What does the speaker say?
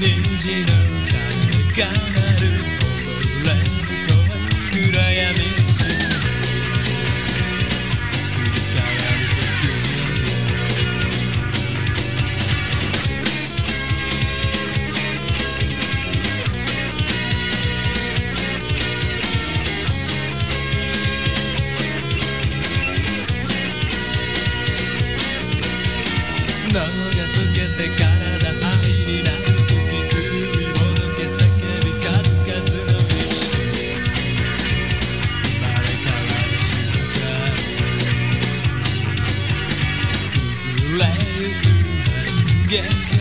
人参の種かな Yeah.